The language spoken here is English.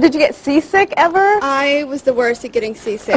Did you get seasick ever? I was the worst at getting seasick.